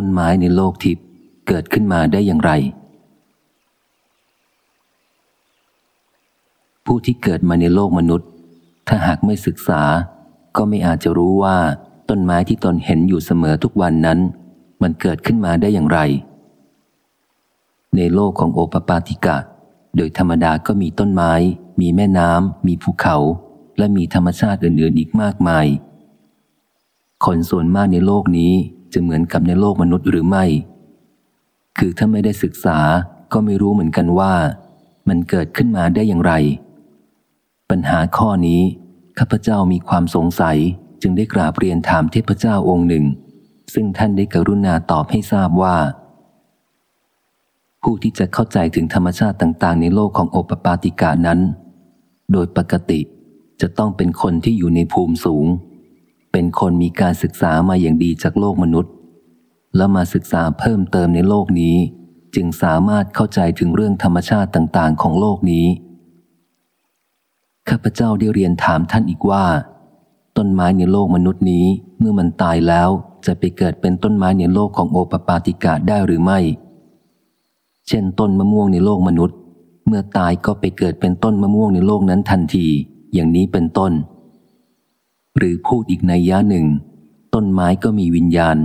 ต้นไม้ในโลกทิพย์เกิดขึ้นมาได้อย่างไร ผู้ที่เกิดมาในโลกมนุษย์ ถ้าหากไม่ศึกษา ก็ไม่อาจจะรู้ว่าต้นไม้ที่ตนเห็นอยู่เสมอทุกวันนั้น มันเกิดขึ้นมาได้อย่างไร ในโลกของโอปปาติกะ โดยธรรมดาก็มีต้นไม้ มีแม่น้ำมีภูเขา และมีธรรมชาติอื่นๆอีกมากมาย คนส่วนมากในโลกนี้ จะเหมือนกับในโลกมนุษย์หรือไม่ คือถ้าไม่ได้ศึกษาก็ไม่รู้เหมือนกันว่า มันเกิดขึ้นมาได้อย่างไร ปัญหาข้อนี้ข้าพเจ้ามีความสงสัยจึงได้กราบเรียนถามเทพเจ้าองค์หนึ่ง ซึ่งท่านได้กรุณาตอบให้ทราบว่า ผู้ที่จะเข้าใจถึงธรรมชาติต่าง ๆ ในโลกของโอปปาติกานั้น โดยปกติจะต้องเป็นคนที่อยู่ในภูมิสูง เป็นคนมีการศึกษามาอย่างดีจากโลกมนุษย์ แล้วมาศึกษาเพิ่มเติมในโลกนี้ จึงสามารถเข้าใจถึงเรื่องธรรมชาติต่าง ๆ ของโลกนี้ ข้าพเจ้าได้เรียนถามท่านอีกว่า ต้นไม้ในโลกมนุษย์นี้เมื่อมันตายแล้วจะไปเกิดเป็นต้นไม้ในโลกของโอปปาติกาได้หรือไม่ เช่นต้นมะม่วงในโลกมนุษย์ เมื่อตายก็ไปเกิดเป็นต้นมะม่วงในโลกนั้นทันที อย่างนี้เป็นต้น หรือพูดอีกในย่าหนึ่ง ต้นไม้ก็มีวิญญาณ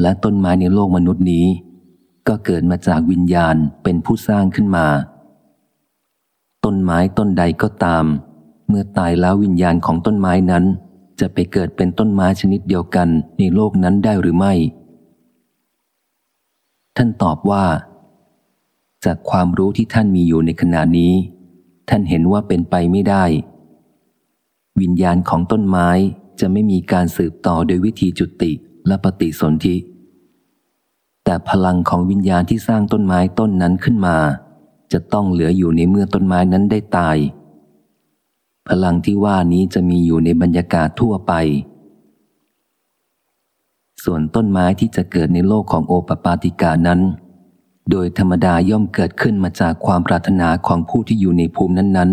และต้นไม้ในโลกมนุษย์นี้ ก็เกิดมาจากวิญญาณเป็นผู้สร้างขึ้นมา ต้นไม้ต้นใดก็ตาม เมื่อตายแล้ววิญญาณของต้นไม้นั้น จะไปเกิดเป็นต้นไม้ชนิดเดียวกันในโลกนั้นได้หรือไม่ ท่านตอบว่า จากความรู้ที่ท่านมีอยู่ในขณะนี้ ท่านเห็นว่าเป็นไปไม่ได้ วิญญาณของต้นไม้จะไม่มีการสืบต่อโดยวิธีจุติและปฏิสนธิ แต่พลังของวิญญาณที่สร้างต้นไม้ต้นนั้นขึ้นมา จะต้องเหลืออยู่ในเมื่อต้นไม้นั้นได้ตาย พลังที่ว่านี้จะมีอยู่ในบรรยากาศทั่วไป ส่วนต้นไม้ที่จะเกิดในโลกของโอปปาติกานั้น โดยธรรมดาย่อมเกิดขึ้นมาจากความปรารถนาของผู้ที่อยู่ในภูมินั้น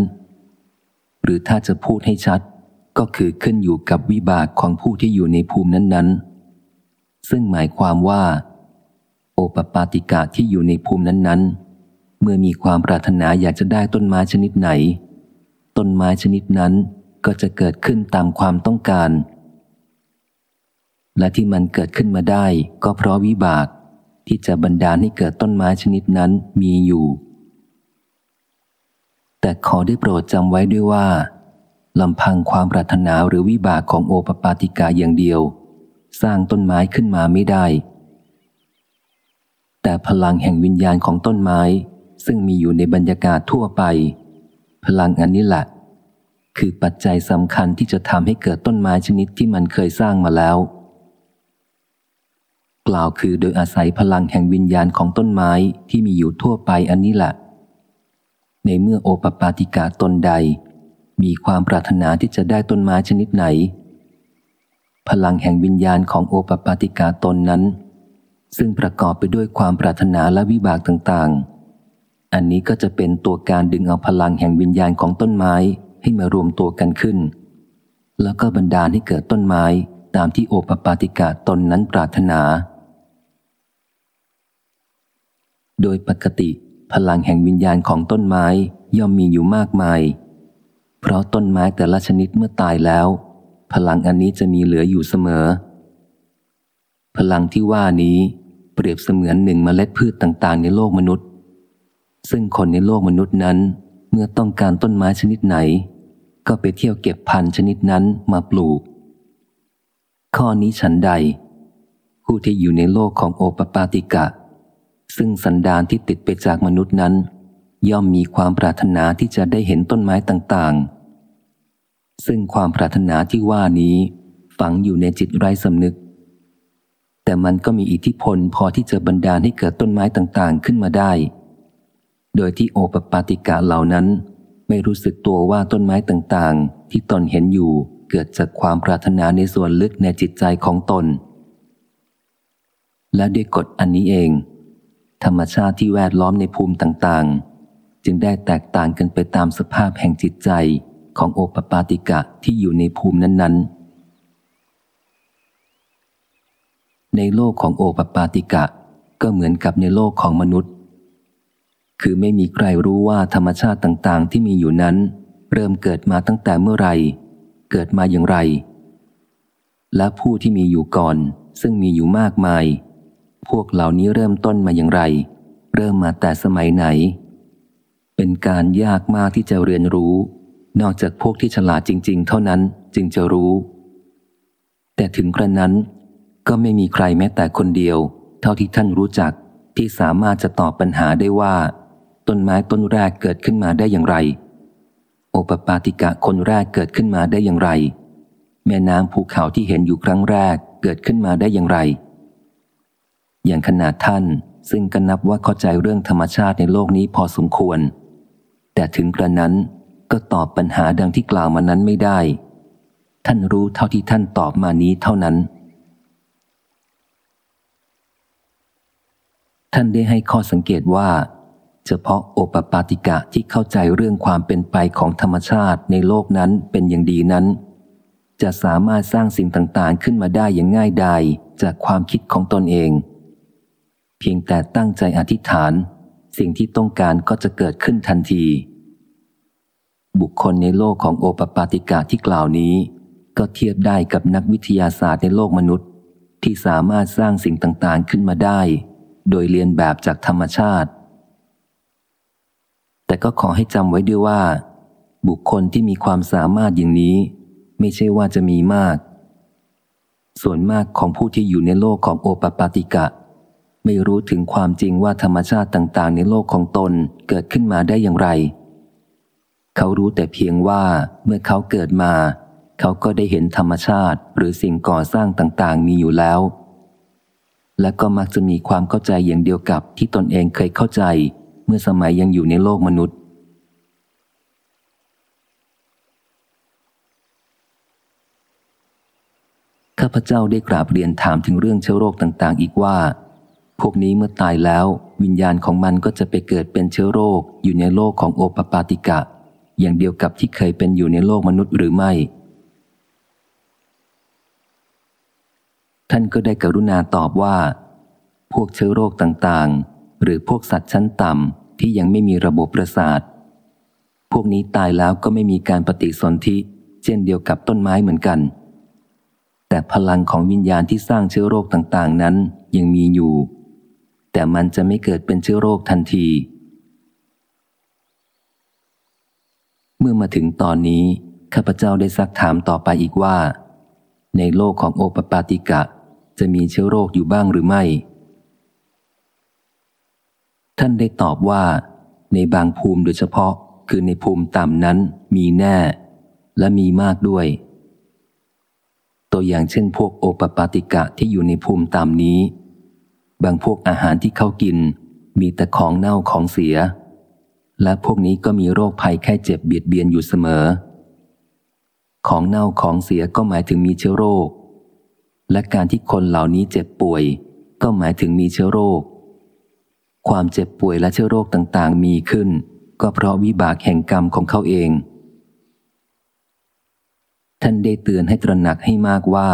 ๆ หรือถ้าจะพูดให้ชัด ก็คือขึ้นอยู่กับวิบากของผู้ที่อยู่ในภูมินั้น ๆ ซึ่งหมายความว่า โอปปาติกาที่อยู่ในภูมินั้น ๆ เมื่อมีความปรารถนาอยากจะได้ต้นไม้ชนิดไหน ต้นไม้ชนิดนั้นก็จะเกิดขึ้นตามความต้องการ และที่มันเกิดขึ้นมาได้ ก็เพราะวิบากที่จะบันดาลให้เกิดต้นไม้ชนิดนั้นมีอยู่ แต่ขอได้โปรดจำไว้ด้วยว่า ลำพังความปรารถนาหรือวิบากของโอปปาติกาอย่างเดียว สร้างต้นไม้ขึ้นมาไม่ได้ แต่พลังแห่งวิญญาณของต้นไม้ ซึ่งมีอยู่ในบรรยากาศทั่วไป พลังอันนี้แหละ คือปัจจัยสำคัญที่จะทำให้เกิดต้นไม้ชนิดที่มันเคยสร้างมาแล้ว กล่าวคือโดยอาศัยพลังแห่งวิญญาณของต้นไม้ที่มีอยู่ทั่วไปอันนี้แหละในเมื่อโอปปาติกาตนใด มีความปรารถนาที่จะได้ต้นไม้ชนิดไหน พลังแห่งวิญญาณของโอปปาติกาตนนั้น ซึ่งประกอบไปด้วยความปรารถนาและวิบากต่างๆ อันนี้ก็จะเป็นตัวการดึงเอาพลังแห่งวิญญาณของต้นไม้ให้มารวมตัวกันขึ้น แล้วก็บันดาลให้เกิดต้นไม้ตามที่โอปปาติกาตนนั้นปรารถนา โดยปกติพลังแห่งวิญญาณของต้นไม้ย่อมมีอยู่มากมาย เพราะต้นไม้แต่ละชนิดเมื่อตายแล้ว พลังอันนี้จะมีเหลืออยู่เสมอ พลังที่ว่านี้เปรียบเสมือนหนึ่งเมล็ดพืชต่าง ๆ ในโลกมนุษย์ ซึ่งคนในโลกมนุษย์นั้น เมื่อต้องการต้นไม้ชนิดไหน ก็ไปเที่ยวเก็บพันธุ์ชนิดนั้นมาปลูก ข้อนี้ฉันใด ผู้ที่อยู่ในโลกของโอปปาติกะ ซึ่งสันดานที่ติดไปจากมนุษย์นั้น ย่อมมีความปรารถนาที่จะได้เห็นต้นไม้ต่างๆ ซึ่งความปรารถนาที่ว่านี้ ฝังอยู่ในจิตไร้สำนึก แต่มันก็มีอิทธิพลพอที่จะบันดาลให้เกิดต้นไม้ต่างๆขึ้นมาได้ โดยที่โอปปาติกะเหล่านั้น ไม่รู้สึกตัวว่าต้นไม้ต่างๆ ที่ตนเห็นอยู่เกิดจากความปรารถนาในส่วนลึกในจิตใจของตน และด้วยกฎอันนี้เอง ธรรมชาติที่แวดล้อมในภูมิต่างๆ จึงได้แตกต่างกันไปตามสภาพแห่งจิตใจของโอปปาติกะที่อยู่ในภูมินั้น ๆ ในโลกของโอปปาติกะก็เหมือนกับในโลกของมนุษย์ คือไม่มีใครรู้ว่าธรรมชาติต่างๆ ที่มีอยู่นั้น เริ่มเกิดมาตั้งแต่เมื่อไร เกิดมาอย่างไร และผู้ที่มีอยู่ก่อน ซึ่งมีอยู่มากมาย พวกเหล่านี้เริ่มต้นมาอย่างไร เริ่มมาแต่สมัยไหน เป็นการยากมากที่จะเรียนรู้ นอกจากพวกที่ฉลาดจริง ๆ เท่านั้นจึงจะรู้ แต่ถึงกระนั้นก็ไม่มีใครแม้แต่คนเดียว เท่าที่ท่านรู้จักที่สามารถจะตอบปัญหาได้ว่า ต้นไม้ต้นแรกเกิดขึ้นมาได้อย่างไร โอปปาติกะคนแรกเกิดขึ้นมาได้อย่างไร แม่น้ำภูเขาที่เห็นอยู่ครั้งแรกเกิดขึ้นมาได้อย่างไร อย่างขนาดท่านซึ่งก็นับว่าเข้าใจเรื่องธรรมชาติในโลกนี้พอสมควร แต่ถึงกระนั้นก็ตอบปัญหาดังที่กล่าวมานั้นไม่ได้ ท่านรู้เท่าที่ท่านตอบมานี้เท่านั้น ท่านได้ให้ข้อสังเกตว่า เฉพาะโอปปาติกะที่เข้าใจเรื่องความเป็นไปของธรรมชาติในโลกนั้นเป็นอย่างดีนั้น จะสามารถสร้างสิ่งต่างๆ ขึ้นมาได้อย่างง่ายดายจากความคิดของตนเอง เพียงแต่ตั้งใจอธิษฐาน สิ่งที่ต้องการก็จะเกิดขึ้นทันที บุคคลในโลกของโอปปาติกะที่กล่าวนี้ ก็เทียบได้กับนักวิทยาศาสตร์ในโลกมนุษย์ ที่สามารถสร้างสิ่งต่างๆขึ้นมาได้ โดยเรียนแบบจากธรรมชาติ แต่ก็ขอให้จำไว้ด้วยว่า บุคคลที่มีความสามารถอย่างนี้ ไม่ใช่ว่าจะมีมาก ส่วนมากของผู้ที่อยู่ในโลกของโอปปาติกะ ไม่รู้ถึงความจริงว่าธรรมชาติต่าง ๆ ในโลกของตนเกิดขึ้นมาได้อย่างไร เขารู้แต่เพียงว่าเมื่อเขาเกิดมา เขาก็ได้เห็นธรรมชาติหรือสิ่งก่อสร้างต่าง ๆ มีอยู่แล้ว และก็มักจะมีความเข้าใจอย่างเดียวกับที่ตนเองเคยเข้าใจ เมื่อสมัยยังอยู่ในโลกมนุษย์ ข้าพเจ้าได้กราบเรียนถามถึงเรื่องเชื้อโรคต่าง ๆ อีกว่า พวกนี้เมื่อตายแล้ว วิญญาณของมันก็จะไปเกิดเป็นเชื้อโรค อยู่ในโลกของโอปปาติกะ อย่างเดียวกับที่เคยเป็นอยู่ในโลกมนุษย์หรือไม่ ท่านก็ได้กรุณาตอบว่า พวกเชื้อโรคต่างๆ หรือพวกสัตว์ชั้นต่ำที่ยังไม่มีระบบประสาท พวกนี้ตายแล้วก็ไม่มีการปฏิสนธิเช่นเดียวกับต้นไม้เหมือนกัน แต่พลังของวิญญาณที่สร้างเชื้อโรคต่างๆ นั้นยังมีอยู่ แต่มันจะไม่เกิดเป็นเชื้อโรคทันที เมื่อมาถึงตอนนี้ ข้าพเจ้าได้ซักถามต่อไปอีกว่า ในโลกของโอปปาติกะจะมีเชื้อโรคอยู่บ้างหรือไม่ ท่านได้ตอบว่า ในบางภูมิโดยเฉพาะ คือในภูมิต่ำนั้นมีแน่ และมีมากด้วย ตัวอย่างเช่นพวกโอปปาติกะที่อยู่ในภูมิต่ำนี้ บางพวกอาหารที่เขากิน มีแต่ของเน่าของเสีย และพวกนี้ก็มีโรคภัยแค่เจ็บเบียดเบียนอยู่เสมอ ของเน่าของเสียก็หมายถึงมีเชื้อโรค และการที่คนเหล่านี้เจ็บป่วย ก็หมายถึงมีเชื้อโรค ความเจ็บป่วยและเชื้อโรคต่างๆ มีขึ้น ก็เพราะวิบากแห่งกรรมของเขาเอง ท่านได้เตือนให้ตระหนักให้มากว่า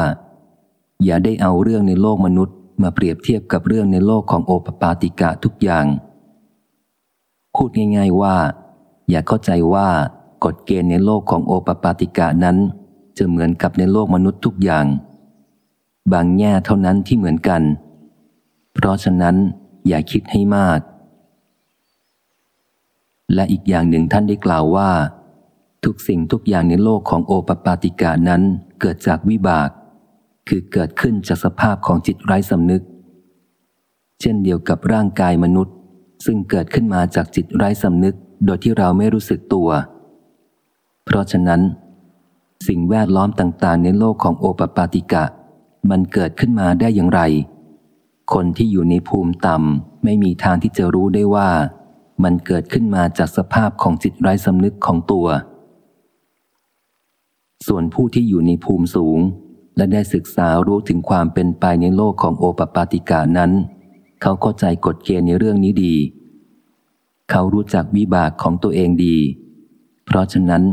อย่าได้เอาเรื่องในโลกมนุษย์ มาเปรียบเทียบกับเรื่องในโลกของโอปปาติกะทุกอย่าง พูดง่าย ๆว่า อย่าเข้าใจว่ากฎเกณฑ์ในโลกของโอปปาติกะนั้น จะเหมือนกับในโลกมนุษย์ทุกอย่าง บางแง่เท่านั้นที่เหมือนกัน เพราะฉะนั้นอย่าคิดให้มาก และอีกอย่างหนึ่งท่านได้กล่าวว่า ทุกสิ่งทุกอย่างในโลกของโอปปาติกานั้นเกิดจากวิบาก คือเกิดขึ้นจากสภาพของจิตไร้สำนึก เช่นเดียวกับร่างกายมนุษย์ ซึ่งเกิดขึ้นมาจากจิตไร้สำนึกโดยที่เราไม่รู้สึกตัว เพราะฉะนั้น สิ่งแวดล้อมต่างๆ ในโลกของโอปปาติกะ มันเกิดขึ้นมาได้อย่างไร คนที่อยู่ในภูมิต่ำไม่มีทางที่จะรู้ได้ว่า มันเกิดขึ้นมาจากสภาพของจิตไร้สำนึกของตัว ส่วนผู้ที่อยู่ในภูมิสูง และได้ศึกษารู้ถึงความเป็นไปในโลกของโอปปาติกานั้น เขาเข้าใจกฎเกณฑ์ในเรื่องนี้ดี เขารู้จักวิบากของตัวเองดี เพราะฉะนั้น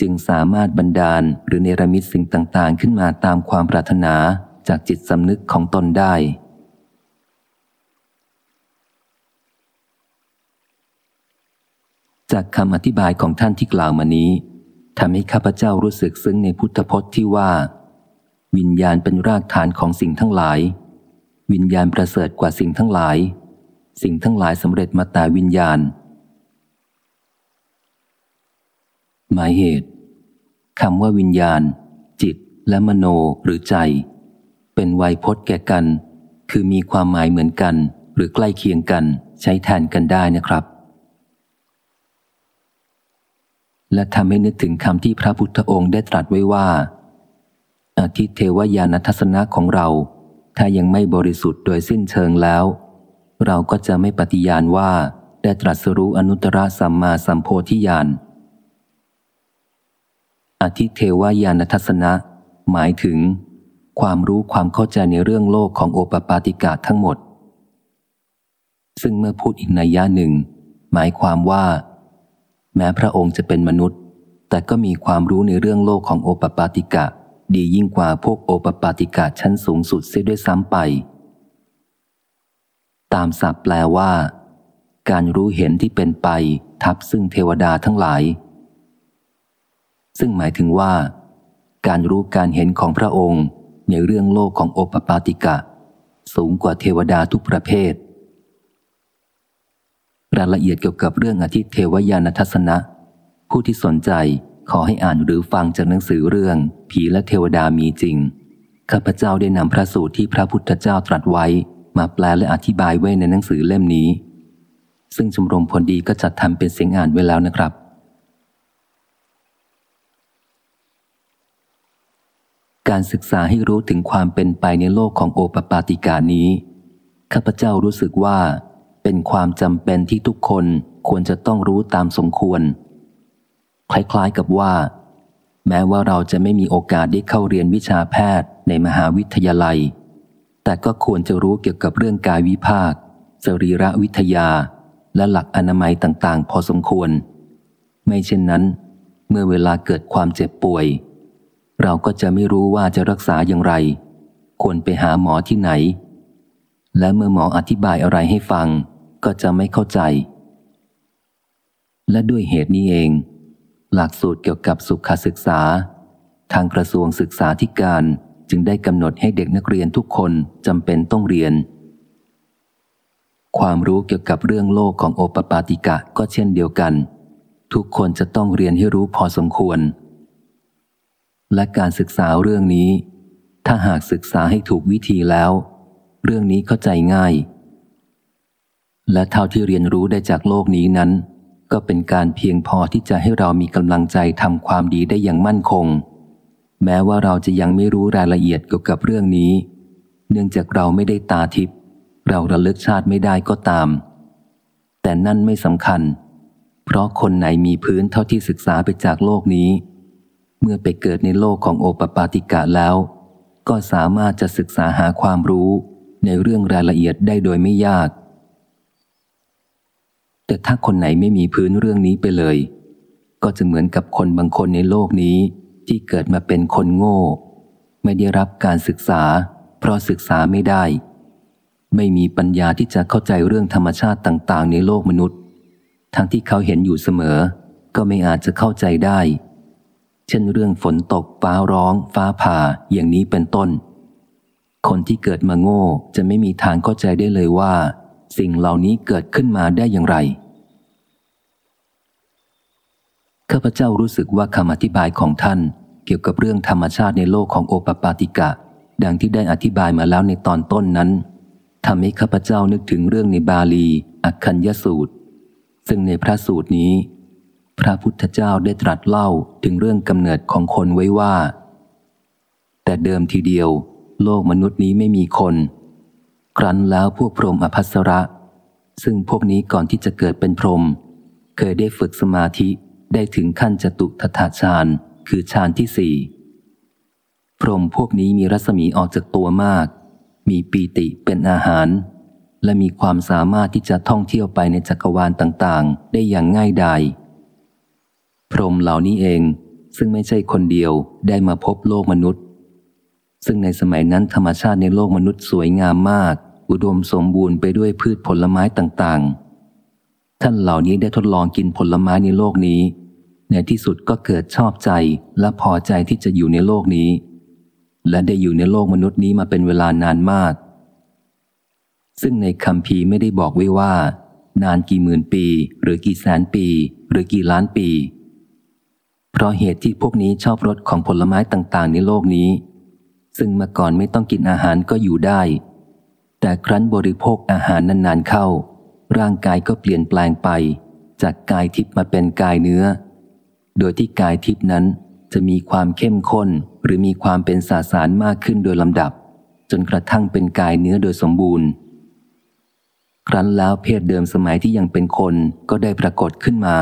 จึงสามารถบันดาลหรือเนรมิตสิ่งต่างๆ ขึ้นมาตามความปรารถนาจากจิตสำนึกของตนได้ จากคำอธิบายของท่านที่กล่าวมานี้ทำให้ข้าพเจ้ารู้สึกซึ้งในพุทธพจน์ที่ว่า วิญญาณเป็นรากฐานของสิ่งทั้งหลาย วิญญาณประเสริฐกว่าสิ่งทั้งหลาย สิ่งทั้งหลายสำเร็จมาแต่วิญญาณ หมายเหตุคำว่าวิญญาณ จิต และมโนหรือใจ เป็นไวยพจน์แก่กัน คือมีความหมายเหมือนกัน หรือใกล้เคียงกันใช้แทนกันได้นะครับ และทำให้นึกถึงคำที่พระพุทธองค์ได้ตรัสไว้ว่า อาทิเทวญาณทัศนะของเรา ถ้ายังไม่บริสุทธิ์โดยสิ้นเชิงแล้ว เราก็จะไม่ปฏิญาณว่าได้ตรัสรู้อนุตตรสัมมาสัมโพธิญาณ อธิเทวายานทัศนะ หมายถึง ความรู้ความเข้าใจในเรื่องโลกของโอปปาติกาทั้งหมด ซึ่งเมื่อพูดอีกในย่าหนึ่ง หมายความว่า แม้พระองค์จะเป็นมนุษย์ แต่ก็มีความรู้ในเรื่องโลกของโอปปาติกะ ดียิ่งกว่าพวกโอปปาติกะชั้นสูงสุดเสียด้วยซ้ำไป ตามศัพท์แปลว่า การรู้เห็นที่เป็นไป ทับซึ่งเทวดาทั้งหลาย ซึ่งหมายถึงว่า การรู้การเห็นของพระองค์ในเรื่องโลกของโอปปาติกะ สูงกว่าเทวดาทุกประเภทรายละเอียดเกี่ยวกับเรื่องอธิเทวยานทัศนะ ผู้ที่สนใจ ขอให้อ่านหรือฟังจากหนังสือเรื่อง ผีและเทวดามีจริง ข้าพเจ้าได้นำพระสูตรที่พระพุทธเจ้าตรัสไว้ มาแปลและอธิบายไว้ในหนังสือเล่มนี้ ซึ่งชมรมพลดีก็จัดทำเป็นเสียงอ่านไว้แล้วนะครับ การศึกษาให้รู้ถึงความเป็นไปในโลกของโอปปาติกานี้ ข้าพเจ้ารู้สึกว่า เป็นความจำเป็นที่ทุกคนควรจะต้องรู้ตามสมควร คล้ายๆกับว่า แม้ว่าเราจะไม่มีโอกาสได้เข้าเรียนวิชาแพทย์ในมหาวิทยาลัย แต่ก็ควรจะรู้เกี่ยวกับเรื่องกายวิภาค สรีระวิทยา และหลักอนามัยต่างๆ พอสมควร ไม่เช่นนั้น เมื่อเวลาเกิดความเจ็บป่วย เราก็จะไม่รู้ว่าจะรักษาอย่างไร ควรไปหาหมอที่ไหน และเมื่อหมออธิบายอะไรให้ฟัง ก็จะไม่เข้าใจและด้วยเหตุนี้เอง หลักสูตรเกี่ยวกับสุขศึกษา ทางกระทรวงศึกษาธิการจึงได้กำหนดให้เด็กนักเรียนทุกคนจำเป็นต้องเรียน ความรู้เกี่ยวกับเรื่องโลกของโอปปาติกะก็เช่นเดียวกัน ทุกคนจะต้องเรียนให้รู้พอสมควร และการศึกษาเรื่องนี้ ถ้าหากศึกษาให้ถูกวิธีแล้ว เรื่องนี้เข้าใจง่าย และเท่าที่เรียนรู้ได้จากโลกนี้นั้น ก็เป็นการเพียงพอที่จะให้เรามีกำลังใจทำความดีได้อย่างมั่นคง แม้ว่าเราจะยังไม่รู้รายละเอียดเกี่ยวกับเรื่องนี้ เนื่องจากเราไม่ได้ตาทิพย์เราระลึกชาติไม่ได้ก็ตาม แต่นั่นไม่สำคัญ เพราะคนไหนมีพื้นเท่าที่ศึกษาไปจากโลกนี้ เมื่อไปเกิดในโลกของโอปปาติกะแล้ว ก็สามารถจะศึกษาหาความรู้ในเรื่องรายละเอียดได้โดยไม่ยาก แต่ถ้าคนไหนไม่มีพื้นเรื่องนี้ไปเลย ก็จะเหมือนกับคนบางคนในโลกนี้ที่เกิดมาเป็นคนโง่ ไม่ได้รับการศึกษา เพราะศึกษาไม่ได้ ไม่มีปัญญาที่จะเข้าใจเรื่องธรรมชาติต่างๆ ในโลกมนุษย์ ทั้งที่เขาเห็นอยู่เสมอ ก็ไม่อาจจะเข้าใจได้ เช่นเรื่องฝนตกฟ้าร้อง ฟ้าผ่าอย่างนี้เป็นต้น คนที่เกิดมาโง่จะไม่มีทางเข้าใจได้เลยว่า สิ่งเหล่านี้เกิดขึ้นมาได้อย่างไร ข้าพเจ้ารู้สึกว่าคำอธิบายของท่าน เกี่ยวกับเรื่องธรรมชาติในโลกของโอปปาติกะ ดังที่ได้อธิบายมาแล้วในตอนต้นนั้นทำให้ข้าพเจ้านึกถึงเรื่องในบาลี อักคัญยสูตร ซึ่งในพระสูตรนี้ พระพุทธเจ้าได้ตรัสเล่าถึงเรื่องกำเนิดของคนไว้ว่า แต่เดิมทีเดียว โลกมนุษย์นี้ไม่มีคน ครั้นแล้วพวกพรหมอภัสระ ซึ่งพวกนี้ก่อนที่จะเกิดเป็นพรหมเคยได้ฝึกสมาธิ ได้ถึงขั้นจตุทถาฌานคือฌานที่สี่พรหมพวกนี้มีรัศมีออกจากตัวมาก มีปีติเป็นอาหาร และมีความสามารถที่จะท่องเที่ยวไปในจักรวาลต่างๆ ได้อย่างง่ายดายพรหมเหล่านี้เองซึ่งไม่ใช่คนเดียวได้มาพบโลกมนุษย์ ซึ่งในสมัยนั้นธรรมชาติในโลกมนุษย์สวยงามมาก อุดมสมบูรณ์ไปด้วยพืชผลไม้ต่างๆ ท่านเหล่านี้ได้ทดลองกินผลไม้ในโลกนี้ ในที่สุดก็เกิดชอบใจและพอใจที่จะอยู่ในโลกนี้ และได้อยู่ในโลกมนุษย์นี้มาเป็นเวลานานมาก ซึ่งในคำพีไม่ได้บอกไว้ว่า นานกี่หมื่นปี หรือกี่แสนปี หรือกี่ล้านปี เพราะเหตุที่พวกนี้ชอบรสของผลไม้ต่างๆ ในโลกนี้ ซึ่งเมื่อก่อนไม่ต้องกินอาหารก็อยู่ได้ แต่ครั้นบริโภคอาหารนานๆเข้า ร่างกายก็เปลี่ยนแปลงไป จากกายทิพย์มาเป็นกายเนื้อ โดยที่กายทิพนั้นจะมีความเข้มข้นหรือมีความเป็นสาสารมากขึ้นโดยลำดับ จนกระทั่งเป็นกายเนื้อโดยสมบูรณ์ ครั้นแล้วเพศเดิมสมัยที่ยังเป็นคนก็ได้ปรากฏขึ้นมา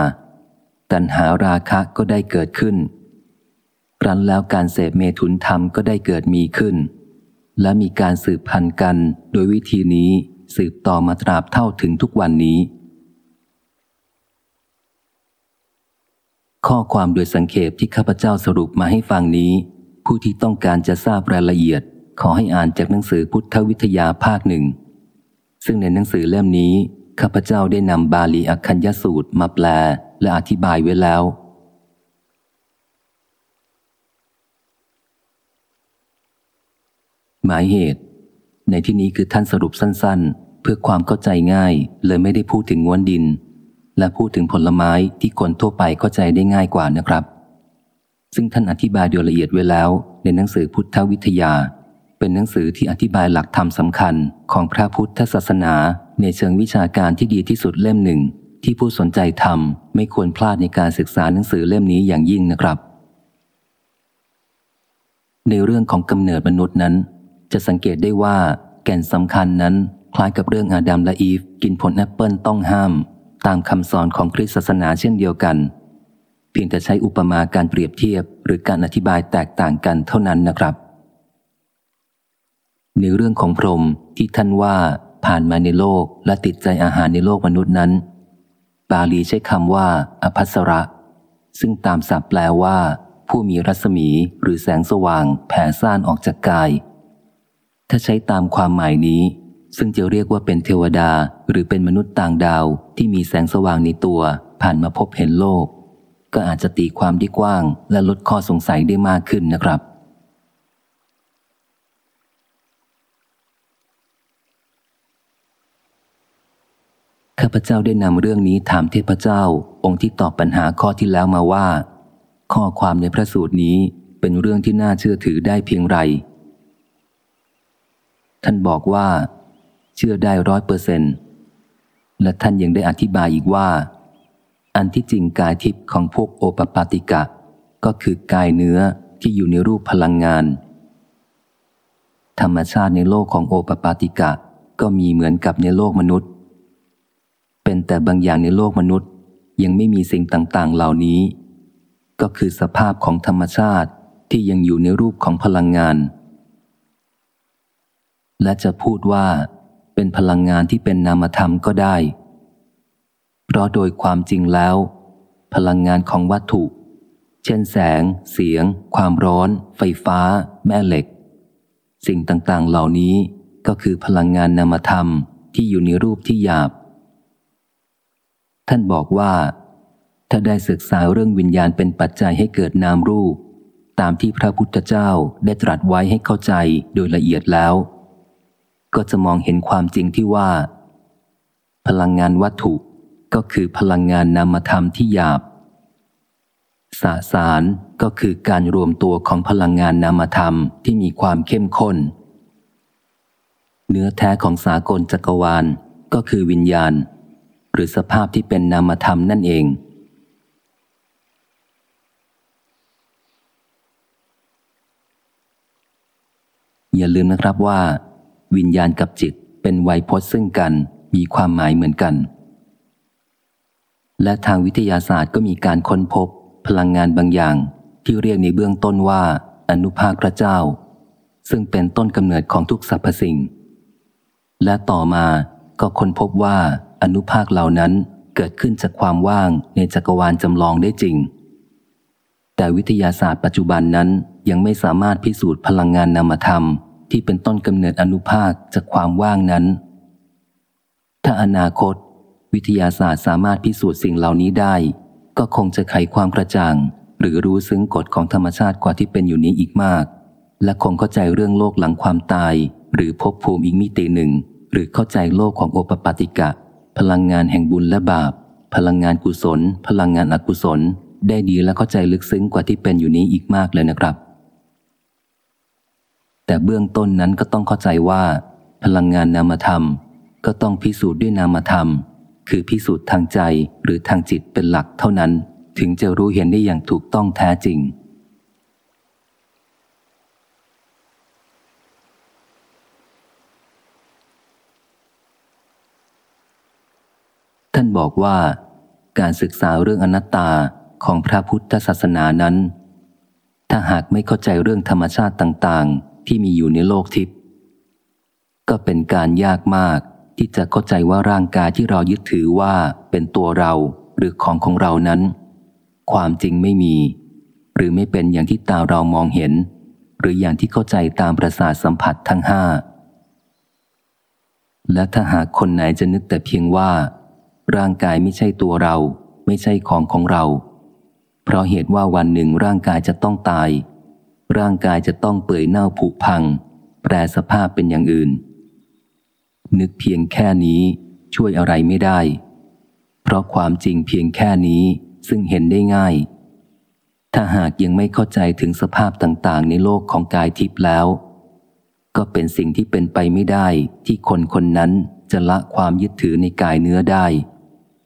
ตัณหาราคะก็ได้เกิดขึ้น ครั้นแล้วการเสพเมถุนธรรมก็ได้เกิดมีขึ้น และมีการสืบพันธุ์กันโดยวิธีนี้สืบต่อมาตราบเท่าถึงทุกวันนี้ ข้อความโดยสังเขปที่ข้าพเจ้าสรุปมาให้ฟังนี้ ผู้ที่ต้องการจะทราบรายละเอียด ขอให้อ่านจากหนังสือพุทธวิทยาภาคหนึ่ง ซึ่งในหนังสือเล่มนี้ ข้าพเจ้าได้นำบาลีอักขัญญสูตรมาแปลและอธิบายไว้แล้ว หมายเหตุ ในที่นี้คือท่านสรุปสั้นๆ เพื่อความเข้าใจง่ายเลยไม่ได้พูดถึงง้วนดิน และพูดถึงผลไม้ที่คนทั่วไปเข้าใจได้ง่ายกว่านะครับ ซึ่งท่านอธิบายโดยละเอียดไว้แล้ว ในหนังสือพุทธวิทยา เป็นหนังสือที่อธิบายหลักธรรมสำคัญของพระพุทธศาสนา ในเชิงวิชาการที่ดีที่สุดเล่มหนึ่ง ที่ผู้สนใจทำไม่ควรพลาดในการศึกษาหนังสือเล่มนี้อย่างยิ่งนะครับ ในเรื่องของกำเนิดมนุษย์นั้น จะสังเกตได้ว่าแก่นสำคัญนั้นคล้ายกับเรื่องอาดัมและอีฟ กินผลแอปเปิลต้องห้าม ตามคำสอนของคริสตศาสนาเช่นเดียวกัน เพียงแต่ใช้อุปมาการเปรียบเทียบหรือการอธิบายแตกต่างกันเท่านั้นนะครับ ในเรื่องของพรหมที่ท่านว่าผ่านมาในโลกและติดใจอาหารในโลกมนุษย์นั้น บาลีใช้คำว่า อภัสระ ซึ่งตามศัพท์แปลว่า ผู้มีรัศมีหรือแสงสว่างแผ่ซ่านออกจากกาย ถ้าใช้ตามความหมายนี้ ซึ่งจะเรียกว่าเป็นเทวดาหรือเป็นมนุษย์ต่างดาวที่มีแสงสว่างในตัว ผ่านมาพบเห็นโลก ก็อาจจะตีความได้กว้างและลดข้อสงสัยได้มากขึ้นนะครับ ข้าพเจ้าได้นำเรื่องนี้ถามเทพเจ้า องค์ที่ตอบปัญหาข้อที่แล้วมาว่า ข้อความในพระสูตรนี้เป็นเรื่องที่น่าเชื่อถือได้เพียงไร ท่านบอกว่า ชื่อได้ร้อยเปอร์เซนและท่านยังได้อธิบายอีกว่า อันที่จริงกายทิพย์ของพวกโอปปาติกะ ก็คือกายเนื้อที่อยู่ในรูปพลังงาน ธรรมชาติในโลกของโอปปาติกะก็มีเหมือนกับในโลกมนุษย์ เป็นแต่บางอย่างในโลกมนุษย์ยังไม่มีสิ่งต่างๆ เหล่านี้ ก็คือสภาพของธรรมชาติที่ยังอยู่ในรูปของพลังงาน และจะพูดว่า เป็นพลังงานที่เป็นนามธรรมก็ได้ เพราะโดยความจริงแล้ว พลังงานของวัตถุ เช่นแสง เสียง ความร้อน ไฟฟ้า แม่เหล็ก สิ่งต่างๆ เหล่านี้ก็คือพลังงานนามธรรมที่อยู่ในรูปที่หยาบ ท่านบอกว่า ถ้าได้ศึกษาเรื่องวิญญาณเป็นปัจจัยให้เกิดนามรูป ตามที่พระพุทธเจ้าได้ตรัสไว้ให้เข้าใจโดยละเอียดแล้ว ก็จะมองเห็นความจริงที่ว่า พลังงานวัตถุก็คือพลังงานนามธรรมที่หยาบ สาสารก็คือการรวมตัวของพลังงานนามธรรมที่มีความเข้มข้น เนื้อแท้ของสากลจักรวาลก็คือวิญญาณ หรือสภาพที่เป็นนามธรรมนั่นเองอย่าลืมนะครับว่า วิญญาณกับจิตเป็นไวยพจน์ซึ่งกัน มีความหมายเหมือนกัน และทางวิทยาศาสตร์ก็มีการค้นพบ พลังงานบางอย่างที่เรียกในเบื้องต้นว่า อนุภาคพระเจ้า ซึ่งเป็นต้นกำเนิดของทุกสรรพสิ่ง และต่อมาก็ค้นพบว่าอนุภาคเหล่านั้นเกิดขึ้นจากความว่างในจักรวาลจำลองได้จริง แต่วิทยาศาสตร์ปัจจุบันนั้นยังไม่สามารถพิสูจน์พลังงานนามธรรม ที่เป็นต้นกำเนิดอนุภาคจากความว่างนั้น ถ้าอนาคต วิทยาศาสตร์สามารถพิสูจน์สิ่งเหล่านี้ได้ ก็คงจะไขความกระจ่าง หรือรู้ซึ้งกฎของธรรมชาติกว่าที่เป็นอยู่นี้อีกมาก และคงเข้าใจเรื่องโลกหลังความตาย หรือภพภูมิอีกมิติหนึ่ง หรือเข้าใจโลกของโอปปาติกะ พลังงานแห่งบุญและบาป พลังงานกุศล พลังงานอกุศล ได้ดีและเข้าใจลึกซึ้งกว่าที่เป็นอยู่นี้อีกมากเลยนะครับ แต่เบื้องต้นนั้นก็ต้องเข้าใจว่า พลังงานนามธรรม ก็ต้องพิสูจน์ด้วยนามธรรม คือพิสูจน์ทางใจหรือทางจิตเป็นหลักเท่านั้น ถึงจะรู้เห็นได้อย่างถูกต้องแท้จริง ท่านบอกว่า การศึกษาเรื่องอนัตตาของพระพุทธศาสนานั้น ถ้าหากไม่เข้าใจเรื่องธรรมชาติต่างๆ ที่มีอยู่ในโลกทิพย์ก็เป็นการยากมากที่จะเข้าใจว่าร่างกายที่เรายึดถือว่าเป็นตัวเราหรือของของเรานั้น ความจริงไม่มี หรือไม่เป็นอย่างที่ตาเรามองเห็น หรืออย่างที่เข้าใจตามประสาทสัมผัสทั้งห้าและถ้าหากคนไหนจะนึกแต่เพียงว่า ร่างกายไม่ใช่ตัวเรา ไม่ใช่ของของเรา เพราะเหตุว่าวันหนึ่งร่างกายจะต้องตาย ร่างกายจะต้องเปื่อยเน่าผุพัง แปรสภาพเป็นอย่างอื่น นึกเพียงแค่นี้ช่วยอะไรไม่ได้ เพราะความจริงเพียงแค่นี้ซึ่งเห็นได้ง่าย ถ้าหากยังไม่เข้าใจถึงสภาพต่างๆ ในโลกของกายทิพย์แล้ว ก็เป็นสิ่งที่เป็นไปไม่ได้ที่คนคนนั้นจะละความยึดถือในกายเนื้อได้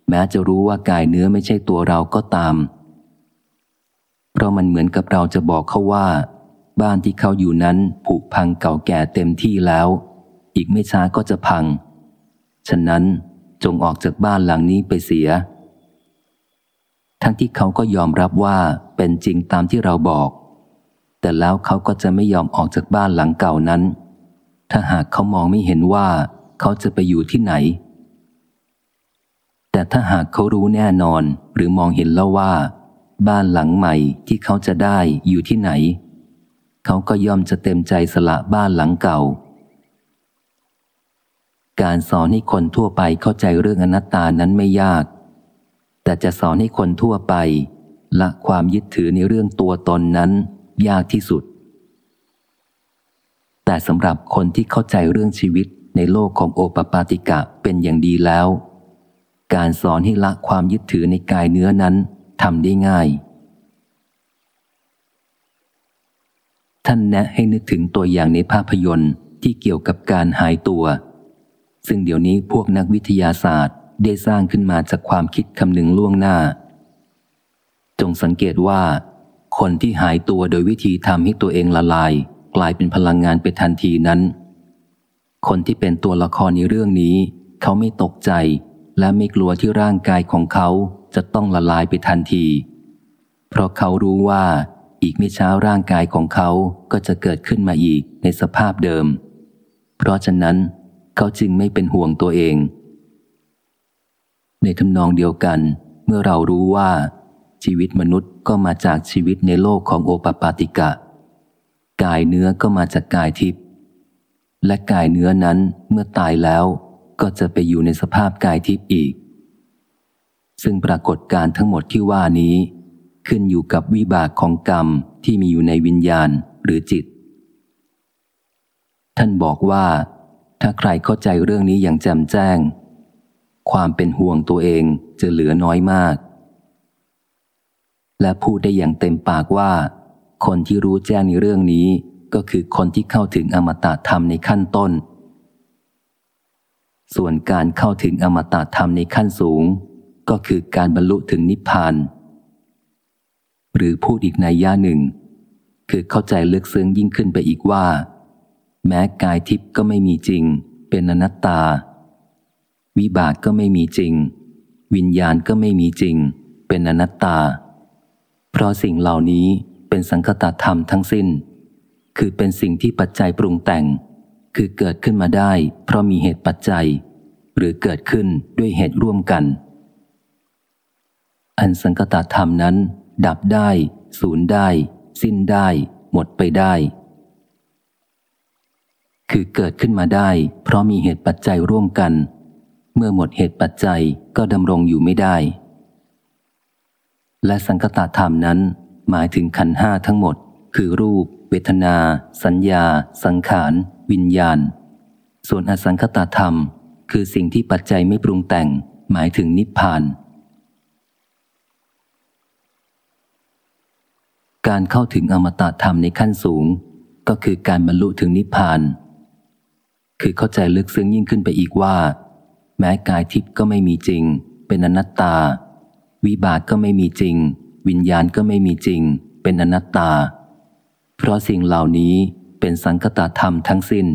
แม้จะรู้ว่ากายเนื้อไม่ใช่ตัวเราก็ตาม เพราะมันเหมือนกับเราจะบอกเขาว่า บ้านที่เขาอยู่นั้นผุพังเก่าแก่เต็มที่แล้ว อีกไม่ช้าก็จะพัง ฉะนั้นจงออกจากบ้านหลังนี้ไปเสีย ทั้งที่เขาก็ยอมรับว่าเป็นจริงตามที่เราบอก แต่แล้วเขาก็จะไม่ยอมออกจากบ้านหลังเก่านั้น ถ้าหากเขามองไม่เห็นว่าเขาจะไปอยู่ที่ไหน แต่ถ้าหากเขารู้แน่นอนหรือมองเห็นแล้วว่า บ้านหลังใหม่ที่เขาจะได้อยู่ที่ไหน เขาก็ย่อมจะเต็มใจสละบ้านหลังเก่า การสอนให้คนทั่วไปเข้าใจเรื่องอนัตตานั้นไม่ยาก แต่จะสอนให้คนทั่วไปละความยึดถือในเรื่องตัวตนนั้นยากที่สุด แต่สำหรับคนที่เข้าใจเรื่องชีวิตในโลกของโอปปาติกะเป็นอย่างดีแล้ว การสอนให้ละความยึดถือในกายเนื้อนั้นทำได้ง่าย ท่านแนะให้นึกถึงตัวอย่างในภาพยนตร์ที่เกี่ยวกับการหายตัว ซึ่งเดี๋ยวนี้พวกนักวิทยาศาสตร์ได้สร้างขึ้นมาจากความคิดคำนึงล่วงหน้า จงสังเกตว่า คนที่หายตัวโดยวิธีทำให้ตัวเองละลาย กลายเป็นพลังงานไปทันทีนั้น คนที่เป็นตัวละครในเรื่องนี้ เขาไม่ตกใจ และไม่กลัวที่ร่างกายของเขาจะต้องละลายไปทันที เพราะเขารู้ว่า อีกไม่ช้าร่างกายของเขาก็จะเกิดขึ้นมาอีกในสภาพเดิม เพราะฉะนั้นเขาจึงไม่เป็นห่วงตัวเอง ในทำนองเดียวกัน เมื่อเรารู้ว่า ชีวิตมนุษย์ก็มาจากชีวิตในโลกของโอปปาติกะ กายเนื้อก็มาจากกายทิพย์และกายเนื้อนั้นเมื่อตายแล้วก็จะไปอยู่ในสภาพกายทิพย์อีก ซึ่งปรากฏการทั้งหมดที่ว่านี้ ขึ้นอยู่กับวิบากของกรรมที่มีอยู่ในวิญญาณหรือจิต ท่านบอกว่า ถ้าใครเข้าใจเรื่องนี้อย่างแจ่มแจ้ง ความเป็นห่วงตัวเองจะเหลือน้อยมาก และพูดได้อย่างเต็มปากว่า คนที่รู้แจ้งในเรื่องนี้ก็คือคนที่เข้าถึงอมตะธรรมในขั้นต้น ส่วนการเข้าถึงอมตะธรรมในขั้นสูง ก็คือการบรรลุถึงนิพพาน หรือพูดอีกในย่าหนึ่ง คือเข้าใจลึกซึ้งยิ่งขึ้นไปอีกว่า แม้กายทิพย์ก็ไม่มีจริง เป็นอนัตตา วิบากก็ไม่มีจริง วิญญาณก็ไม่มีจริง เป็นอนัตตา เพราะสิ่งเหล่านี้เป็นสังคตธรรมทั้งสิ้น คือเป็นสิ่งที่ปัจจัยปรุงแต่ง คือเกิดขึ้นมาได้ เพราะมีเหตุปัจจัย หรือเกิดขึ้นด้วยเหตุร่วมกันอันสังคตธรรมนั้น ดับได้ สูญได้ สิ้นได้ หมดไปได้ คือเกิดขึ้นมาได้ เพราะมีเหตุปัจจัยร่วมกัน เมื่อหมดเหตุปัจจัยก็ดำรงอยู่ไม่ได้ และสังคตาธรรมนั้น หมายถึงขันห้าทั้งหมด คือรูป เวทนา สัญญา สังขาร วิญญาณ ส่วนอสังคตาธรรม คือสิ่งที่ปัจจัยไม่ปรุงแต่ง หมายถึงนิพพาน การเข้าถึงอมตะธรรมในขั้นสูง ก็คือการบรรลุถึงนิพพาน คือเข้าใจลึกซึ้งยิ่งขึ้นไปอีกว่า แม้กายทิพย์ก็ไม่มีจริง เป็นอนัตตา วิบากก็ไม่มีจริง วิญญาณก็ไม่มีจริง เป็นอนัตตา เพราะสิ่งเหล่านี้เป็นสังคตธรรมทั้งสิน้น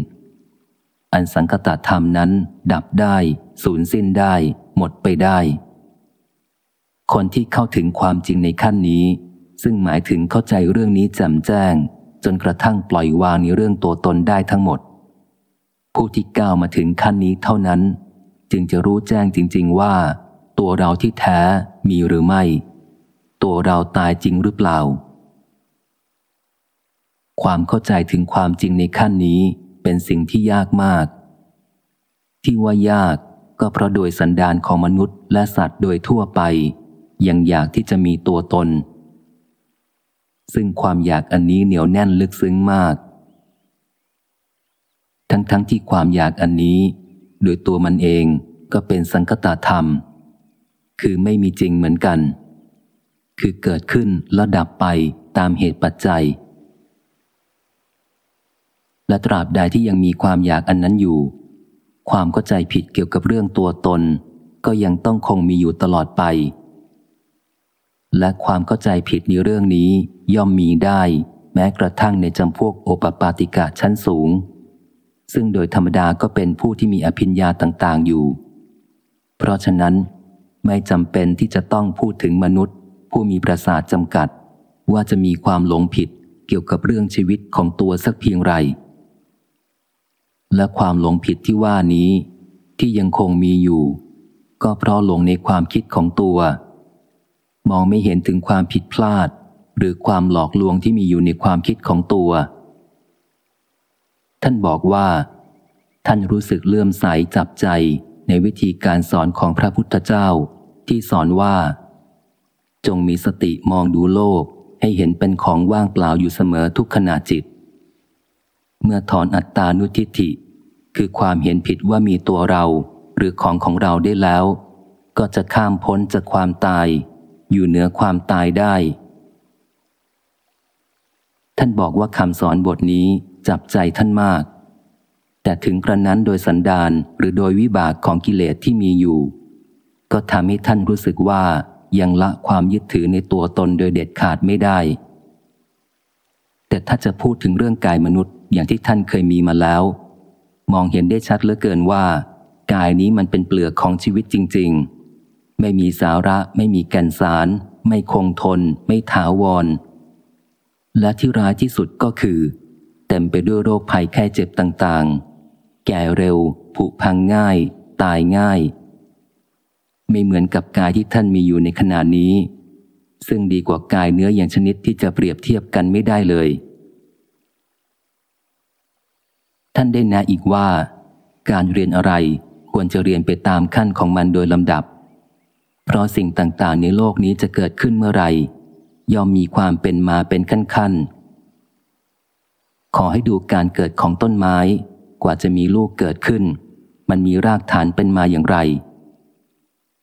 อันสังคตธรรมนั้นดับได้สูญสิ้นได้ หมดไปได้ คนที่เข้าถึงความจริงในขั้นนี้ ซึ่งหมายถึงเข้าใจเรื่องนี้แจ่มแจ้ง จนกระทั่งปล่อยวางในเรื่องตัวตนได้ทั้งหมด ผู้ที่ก้าวมาถึงขั้นนี้เท่านั้น จึงจะรู้แจ้งจริง ๆ ว่า ตัวเราที่แท้มีหรือไม่ ตัวเราตายจริงหรือเปล่า ความเข้าใจถึงความจริงในขั้นนี้เป็นสิ่งที่ยากมาก ที่ว่ายากก็เพราะโดยสันดานของมนุษย์และสัตว์โดยทั่วไป ยังอยากที่จะมีตัวตน ซึ่งความอยากอันนี้เหนียวแน่นลึกซึ้งมาก ทั้งๆทที่ความอยากอันนี้ โดยตัวมันเองก็เป็นสังคตธรรม คือไม่มีจริงเหมือนกัน คือเกิดขึ้นแล้วดับไปตามเหตุปัจจัย และตราบใดที่ยังมีความอยากอันนั้นอยู่ ความเข้าใจผิดเกี่ยวกับเรื่องตัวตน ก็ยังต้องคงมีอยู่ตลอดไป และความเข้าใจผิดในเรื่องนี้ย่อมมีได้ แม้กระทั่งในจำพวกโอปปาติกะชั้นสูง ซึ่งโดยธรรมดาก็เป็นผู้ที่มีอภิญญาต่าง ๆ อยู่ เพราะฉะนั้น ไม่จำเป็นที่จะต้องพูดถึงมนุษย์ ผู้มีประสาทจำกัด ว่าจะมีความหลงผิดเกี่ยวกับเรื่องชีวิตของตัวสักเพียงไร และความหลงผิดที่ว่านี้ ที่ยังคงมีอยู่ ก็เพราะหลงในความคิดของตัว มองไม่เห็นถึงความผิดพลาด หรือความหลอกลวงที่มีอยู่ในความคิดของตัว ท่านบอกว่า ท่านรู้สึกเลื่อมใสจับใจในวิธีการสอนของพระพุทธเจ้า ที่สอนว่า จงมีสติมองดูโลกให้เห็นเป็นของว่างเปล่าอยู่เสมอทุกขณะจิต เมื่อถอนอัตตานุทิฏฐิ คือความเห็นผิดว่ามีตัวเรา หรือของของเราได้แล้ว ก็จะข้ามพ้นจากความตาย อยู่เหนือความตายได้ ท่านบอกว่าคำสอนบทนี้จับใจท่านมาก แต่ถึงกระนั้นโดยสันดานหรือโดยวิบากของกิเลสที่มีอยู่ ก็ทำให้ท่านรู้สึกว่ายังละความยึดถือในตัวตนโดยเด็ดขาดไม่ได้ แต่ถ้าจะพูดถึงเรื่องกายมนุษย์อย่างที่ท่านเคยมีมาแล้ว มองเห็นได้ชัดเหลือเกินว่า กายนี้มันเป็นเปลือกของชีวิตจริง ๆ ไม่มีสาระ ไม่มีแก่นสาร ไม่คงทน ไม่ถาวร และที่ร้ายที่สุดก็คือ เต็มไปด้วยโรคภัยแค่เจ็บต่างๆ แก่เร็ว ผุพังง่าย ตายง่าย ไม่เหมือนกับกายที่ท่านมีอยู่ในขณะนี้ ซึ่งดีกว่ากายเนื้ออย่างชนิดที่จะเปรียบเทียบกันไม่ได้เลย ท่านได้แนะอีกว่า การเรียนอะไรควรจะเรียนไปตามขั้นของมันโดยลำดับ เพราะสิ่งต่างๆ ในโลกนี้จะเกิดขึ้นเมื่อไหร่ย่อมมีความเป็นมาเป็นขั้นๆ ขอให้ดูการเกิดของต้นไม้ กว่าจะมีลูกเกิดขึ้น มันมีรากฐานเป็นมาอย่างไร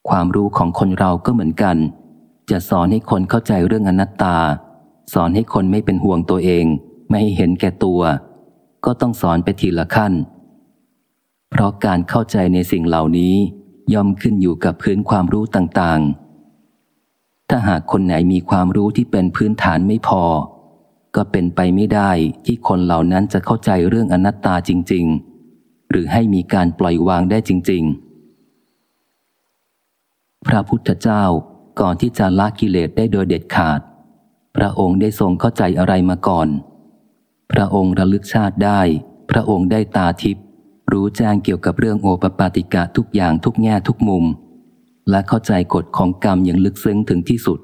ความรู้ของคนเราก็เหมือนกัน จะสอนให้คนเข้าใจเรื่องอนัตตา สอนให้คนไม่เป็นห่วงตัวเอง ไม่เห็นแก่ตัว ก็ต้องสอนไปทีละขั้น เพราะการเข้าใจในสิ่งเหล่านี้ ย่อมขึ้นอยู่กับพื้นความรู้ต่างๆ ถ้าหากคนไหนมีความรู้ที่เป็นพื้นฐานไม่พอ ก็เป็นไปไม่ได้ที่คนเหล่านั้นจะเข้าใจเรื่องอนัตตาจริง ๆ หรือให้มีการปล่อยวางได้จริง ๆ พระพุทธเจ้าก่อนที่จะละกิเลสได้โดยเด็ดขาด พระองค์ได้ทรงเข้าใจอะไรมาก่อน พระองค์ระลึกชาติได้ พระองค์ได้ตาทิพย์ รู้แจ้งเกี่ยวกับเรื่องโอปปาติกะทุกอย่างทุกแง่ทุกมุม และเข้าใจกฎของกรรมอย่างลึกซึ้งถึงที่สุด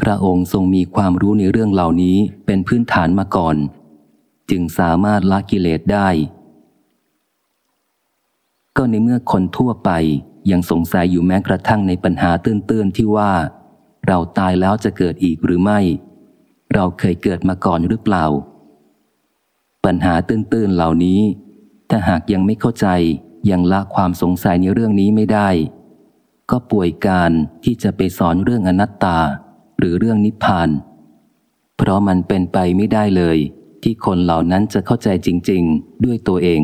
พระองค์ทรงมีความรู้ในเรื่องเหล่านี้เป็นพื้นฐานมาก่อน จึงสามารถละกิเลสได้ ก็ในเมื่อคนทั่วไปยังสงสัยอยู่แม้กระทั่งในปัญหาตื้นๆที่ว่า เราตายแล้วจะเกิดอีกหรือไม่ เราเคยเกิดมาก่อนหรือเปล่า ปัญหาตื้นๆเหล่านี้ ถ้าหากยังไม่เข้าใจยังละความสงสัยในเรื่องนี้ไม่ได้ ก็ป่วยการที่จะไปสอนเรื่องอนัตตา หรือเรื่องนิพพาน เพราะมันเป็นไปไม่ได้เลย ที่คนเหล่านั้นจะเข้าใจจริง ๆ ด้วยตัวเอง